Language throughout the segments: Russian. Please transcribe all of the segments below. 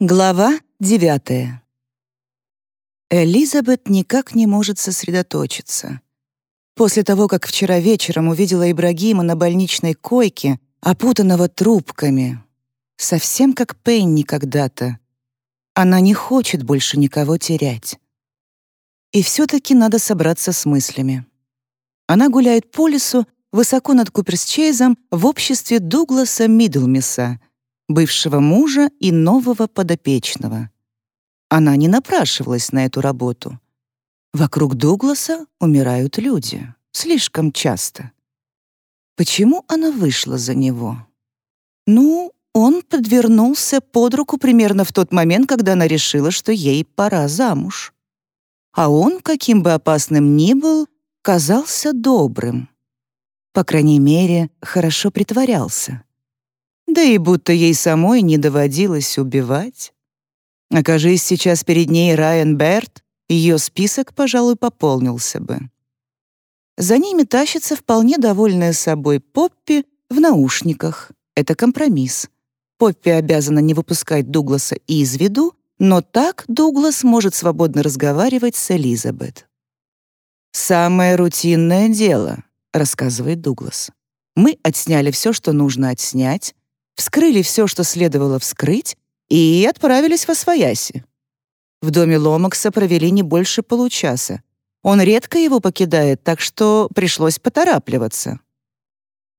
Глава девятая. Элизабет никак не может сосредоточиться. После того, как вчера вечером увидела Ибрагима на больничной койке, опутанного трубками, совсем как Пенни когда-то, она не хочет больше никого терять. И все-таки надо собраться с мыслями. Она гуляет по лесу, высоко над Куперсчейзом, в обществе Дугласа Мидлмиса — бывшего мужа и нового подопечного. Она не напрашивалась на эту работу. Вокруг Дугласа умирают люди. Слишком часто. Почему она вышла за него? Ну, он подвернулся под руку примерно в тот момент, когда она решила, что ей пора замуж. А он, каким бы опасным ни был, казался добрым. По крайней мере, хорошо притворялся. Да и будто ей самой не доводилось убивать. Окажись сейчас перед ней Райан Берт, ее список, пожалуй, пополнился бы. За ними тащится вполне довольная собой Поппи в наушниках. Это компромисс. Поппи обязана не выпускать Дугласа из виду, но так Дуглас может свободно разговаривать с Элизабет. «Самое рутинное дело», — рассказывает Дуглас. «Мы отсняли все, что нужно отснять, вскрыли все, что следовало вскрыть, и отправились во свояси. В доме Ломакса провели не больше получаса. Он редко его покидает, так что пришлось поторапливаться.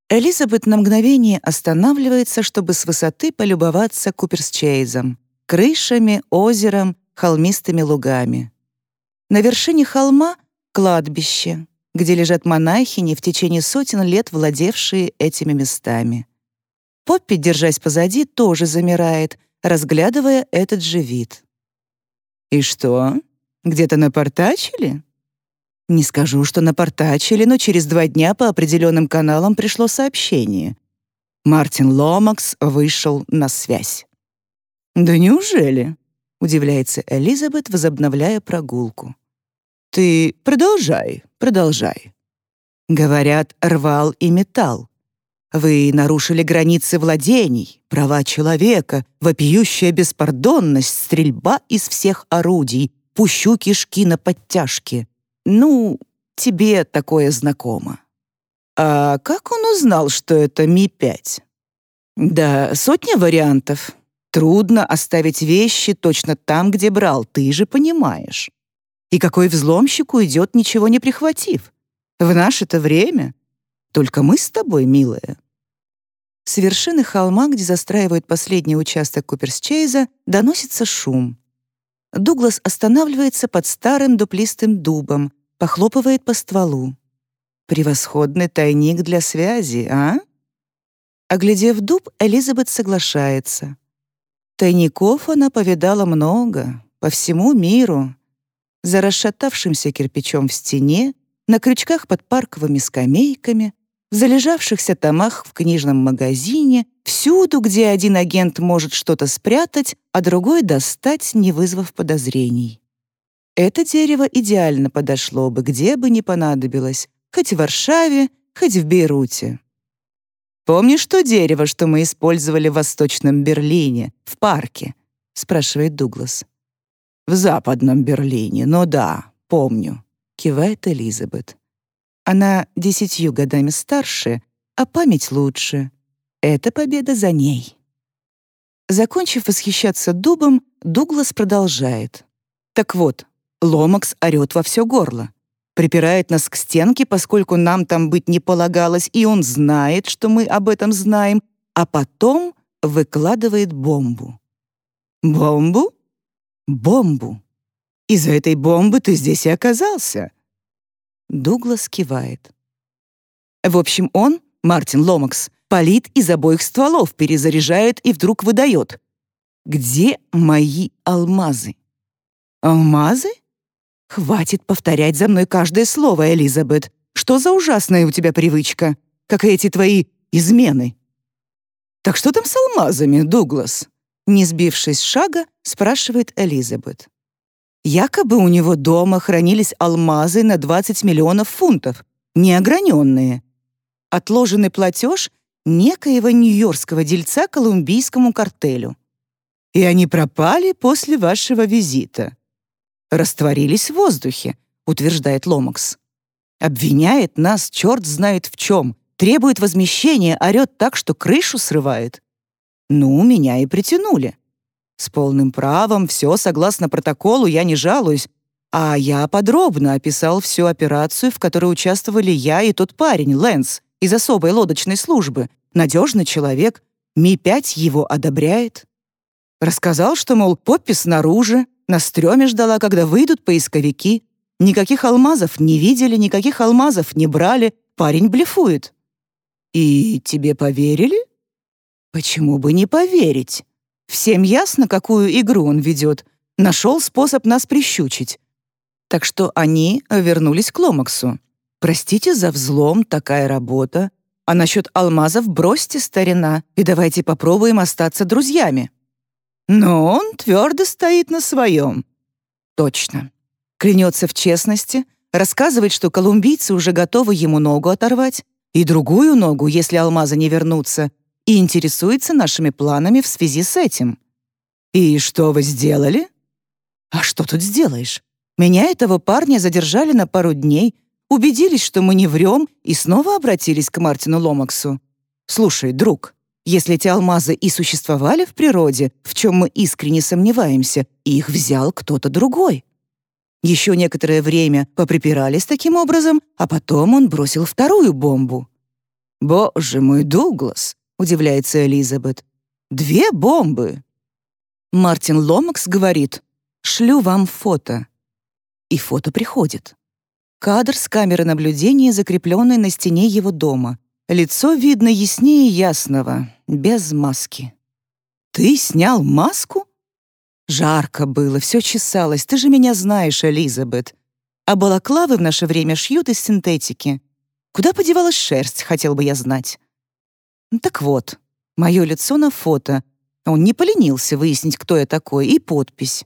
Элизабет на мгновение останавливается, чтобы с высоты полюбоваться Куперсчейзом, крышами, озером, холмистыми лугами. На вершине холма — кладбище, где лежат монахини, в течение сотен лет владевшие этими местами. Поппи, держась позади, тоже замирает, разглядывая этот же вид. «И что, где-то напортачили?» Не скажу, что напортачили, но через два дня по определенным каналам пришло сообщение. Мартин Ломакс вышел на связь. «Да неужели?» — удивляется Элизабет, возобновляя прогулку. «Ты продолжай, продолжай». Говорят, рвал и металл. Вы нарушили границы владений, права человека, вопиющая беспардонность, стрельба из всех орудий, пущу кишки на подтяжки. Ну, тебе такое знакомо. А как он узнал, что это Ми-5? Да, сотня вариантов. Трудно оставить вещи точно там, где брал, ты же понимаешь. И какой взломщик уйдет, ничего не прихватив? В наше-то время только мы с тобой, милая». С вершины холма, где застраивают последний участок Куперсчейза, доносится шум. Дуглас останавливается под старым дуплистым дубом, похлопывает по стволу. «Превосходный тайник для связи, а?» Оглядев дуб, Элизабет соглашается. Тайников она повидала много, по всему миру. За расшатавшимся кирпичом в стене, на крючках под парковыми скамейками, в залежавшихся томах в книжном магазине, всюду, где один агент может что-то спрятать, а другой достать, не вызвав подозрений. Это дерево идеально подошло бы, где бы ни понадобилось, хоть в Варшаве, хоть в Бейруте. «Помнишь то дерево, что мы использовали в Восточном Берлине, в парке?» — спрашивает Дуглас. «В Западном Берлине, ну да, помню», — кивает Элизабет. Она десятью годами старше, а память лучше. Эта победа за ней. Закончив восхищаться дубом, Дуглас продолжает. Так вот, Ломакс орёт во все горло. Припирает нас к стенке, поскольку нам там быть не полагалось, и он знает, что мы об этом знаем, а потом выкладывает бомбу. Бомбу? Бомбу. Из-за этой бомбы ты здесь и оказался. Дуглас кивает. В общем, он, Мартин Ломакс, палит из обоих стволов, перезаряжает и вдруг выдает. «Где мои алмазы?» «Алмазы?» «Хватит повторять за мной каждое слово, Элизабет. Что за ужасная у тебя привычка? Как эти твои измены?» «Так что там с алмазами, Дуглас?» Не сбившись с шага, спрашивает Элизабет. Якобы у него дома хранились алмазы на 20 миллионов фунтов, неограненные. Отложенный платеж некоего нью-йоркского дельца колумбийскому картелю. и они пропали после вашего визита. Растворились в воздухе, утверждает Ломакс. Обвиняет нас черт знает в чем, требует возмещения, орет так, что крышу срывает. Ну, меня и притянули. С полным правом, все согласно протоколу, я не жалуюсь, а я подробно описал всю операцию, в которой участвовали я и тот парень, Лэнс, из особой лодочной службы. Надежный человек. Ми-5 его одобряет. Рассказал, что, мол, Поппи снаружи, на стреме ждала, когда выйдут поисковики. Никаких алмазов не видели, никаких алмазов не брали. Парень блефует. И тебе поверили? Почему бы не поверить? Всем ясно, какую игру он ведет. Нашел способ нас прищучить. Так что они вернулись к Ломаксу. Простите за взлом, такая работа. А насчет алмазов бросьте, старина, и давайте попробуем остаться друзьями. Но он твердо стоит на своем. Точно. Клянется в честности, рассказывает, что колумбийцы уже готовы ему ногу оторвать, и другую ногу, если алмазы не вернутся, и интересуется нашими планами в связи с этим. И что вы сделали? А что тут сделаешь? Меня этого парня задержали на пару дней, убедились, что мы не врем, и снова обратились к Мартину Ломаксу. «Слушай, друг, если эти алмазы и существовали в природе, в чем мы искренне сомневаемся, их взял кто-то другой. Еще некоторое время поприпирались таким образом, а потом он бросил вторую бомбу. «Боже мой, Дуглас!» — удивляется Элизабет. «Две бомбы!» Мартин Ломакс говорит, «Шлю вам фото». И фото приходит. Кадр с камеры наблюдения, закрепленной на стене его дома. Лицо видно яснее ясного, без маски. «Ты снял маску?» «Жарко было, все чесалось, ты же меня знаешь, Элизабет. А балаклавы в наше время шьют из синтетики. Куда подевалась шерсть, хотел бы я знать?» «Так вот, мое лицо на фото. Он не поленился выяснить, кто я такой, и подпись.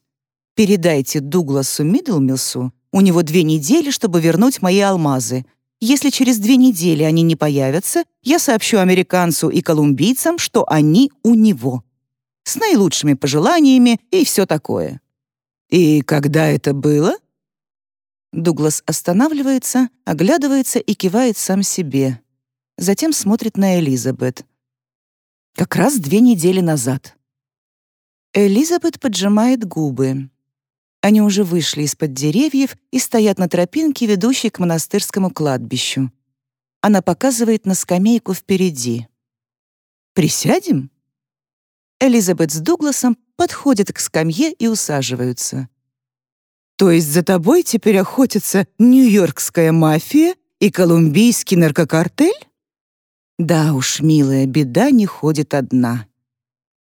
Передайте Дугласу Миддлмилсу, у него две недели, чтобы вернуть мои алмазы. Если через две недели они не появятся, я сообщу американцу и колумбийцам, что они у него. С наилучшими пожеланиями и все такое. И когда это было? Дуглас останавливается, оглядывается и кивает сам себе. Затем смотрит на Элизабет. Как раз две недели назад. Элизабет поджимает губы. Они уже вышли из-под деревьев и стоят на тропинке, ведущей к монастырскому кладбищу. Она показывает на скамейку впереди. «Присядем?» Элизабет с Дугласом подходят к скамье и усаживаются. «То есть за тобой теперь охотится нью-йоркская мафия и колумбийский наркокартель?» «Да уж, милая, беда не ходит одна.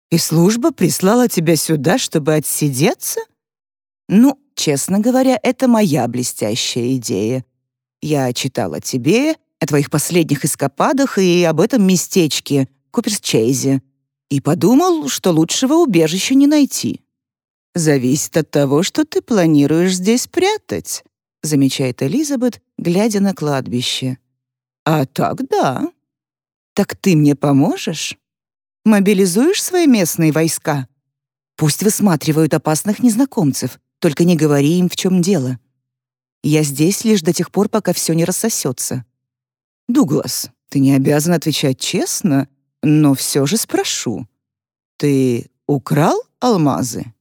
И служба прислала тебя сюда, чтобы отсидеться?» Ну, честно говоря, это моя блестящая идея. Я читала тебе, о твоих последних эскападах и об этом местечке, Куперсчейзе, и подумал, что лучшего убежища не найти. Зависит от того, что ты планируешь здесь прятать, замечает Элизабет, глядя на кладбище. А так да. Так ты мне поможешь? Мобилизуешь свои местные войска? Пусть высматривают опасных незнакомцев, только не говори им, в чем дело. Я здесь лишь до тех пор, пока все не рассосется. Дуглас, ты не обязан отвечать честно, но все же спрошу. Ты украл алмазы?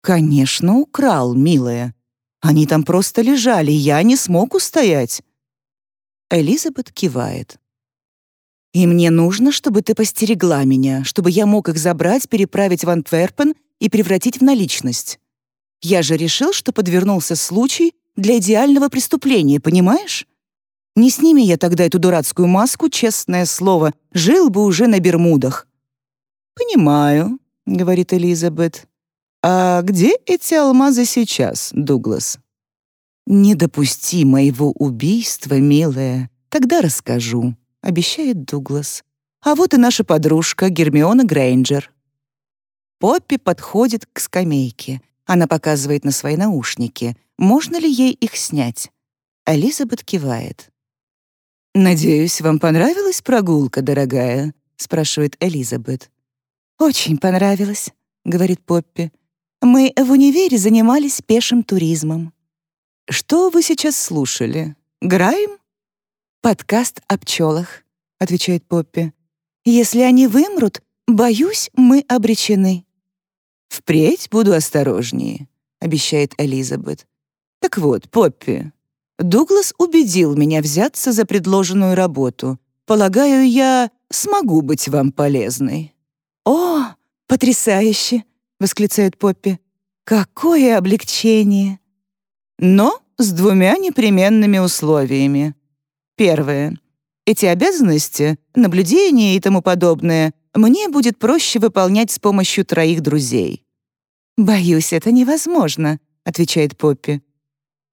Конечно, украл, милая. Они там просто лежали, я не смог устоять. Элизабет кивает. «И мне нужно, чтобы ты постерегла меня, чтобы я мог их забрать, переправить в Антверпен и превратить в наличность. Я же решил, что подвернулся случай для идеального преступления, понимаешь? Не сними я тогда эту дурацкую маску, честное слово, жил бы уже на Бермудах». «Понимаю», — говорит Элизабет. «А где эти алмазы сейчас, Дуглас?» «Не допусти моего убийства, милая. Тогда расскажу», — обещает Дуглас. «А вот и наша подружка Гермиона Грейнджер». Поппи подходит к скамейке. Она показывает на свои наушники. Можно ли ей их снять? Элизабет кивает. «Надеюсь, вам понравилась прогулка, дорогая?» — спрашивает Элизабет. «Очень понравилось», — говорит Поппи. «Мы в универе занимались пешим туризмом». «Что вы сейчас слушали? Граем?» «Подкаст о пчелах», — отвечает Поппи. «Если они вымрут, боюсь, мы обречены». «Впредь буду осторожнее», — обещает Элизабет. «Так вот, Поппи, Дуглас убедил меня взяться за предложенную работу. Полагаю, я смогу быть вам полезной». «О, потрясающе!» — восклицает Поппи. «Какое облегчение!» Но с двумя непременными условиями. Первое. Эти обязанности, наблюдения и тому подобное мне будет проще выполнять с помощью троих друзей. «Боюсь, это невозможно», — отвечает Поппи.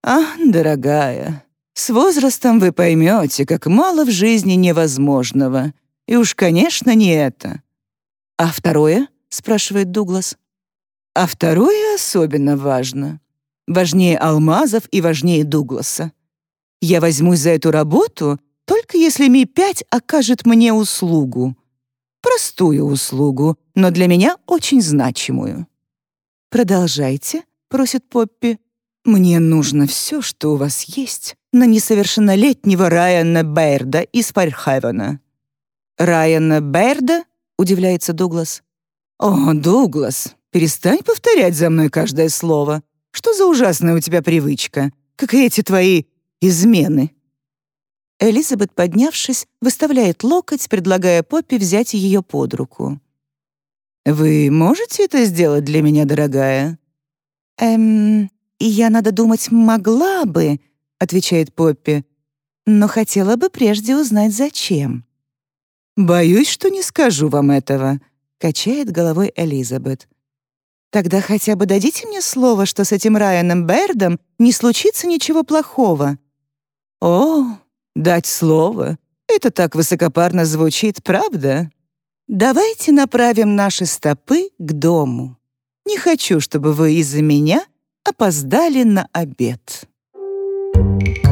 «Ах, дорогая, с возрастом вы поймете, как мало в жизни невозможного. И уж, конечно, не это». «А второе?» — спрашивает Дуглас. «А второе особенно важно. Важнее алмазов и важнее Дугласа. Я возьмусь за эту работу, только если Ми-5 окажет мне услугу. Простую услугу, но для меня очень значимую». «Продолжайте», — просит Поппи. «Мне нужно все, что у вас есть, на несовершеннолетнего Райана Бейрда из Фархевена». «Райана Бейрда?» — удивляется Дуглас. «О, Дуглас, перестань повторять за мной каждое слово. Что за ужасная у тебя привычка, как эти твои измены?» Элизабет, поднявшись, выставляет локоть, предлагая Поппи взять ее под руку. «Вы можете это сделать для меня, дорогая?» «Эм, я, надо думать, могла бы», — отвечает Поппи, «но хотела бы прежде узнать, зачем». «Боюсь, что не скажу вам этого», — качает головой Элизабет. «Тогда хотя бы дадите мне слово, что с этим Райаном Бердом не случится ничего плохого». «О, дать слово. Это так высокопарно звучит, правда? Давайте направим наши стопы к дому. Не хочу, чтобы вы из-за меня опоздали на обед. Thank you.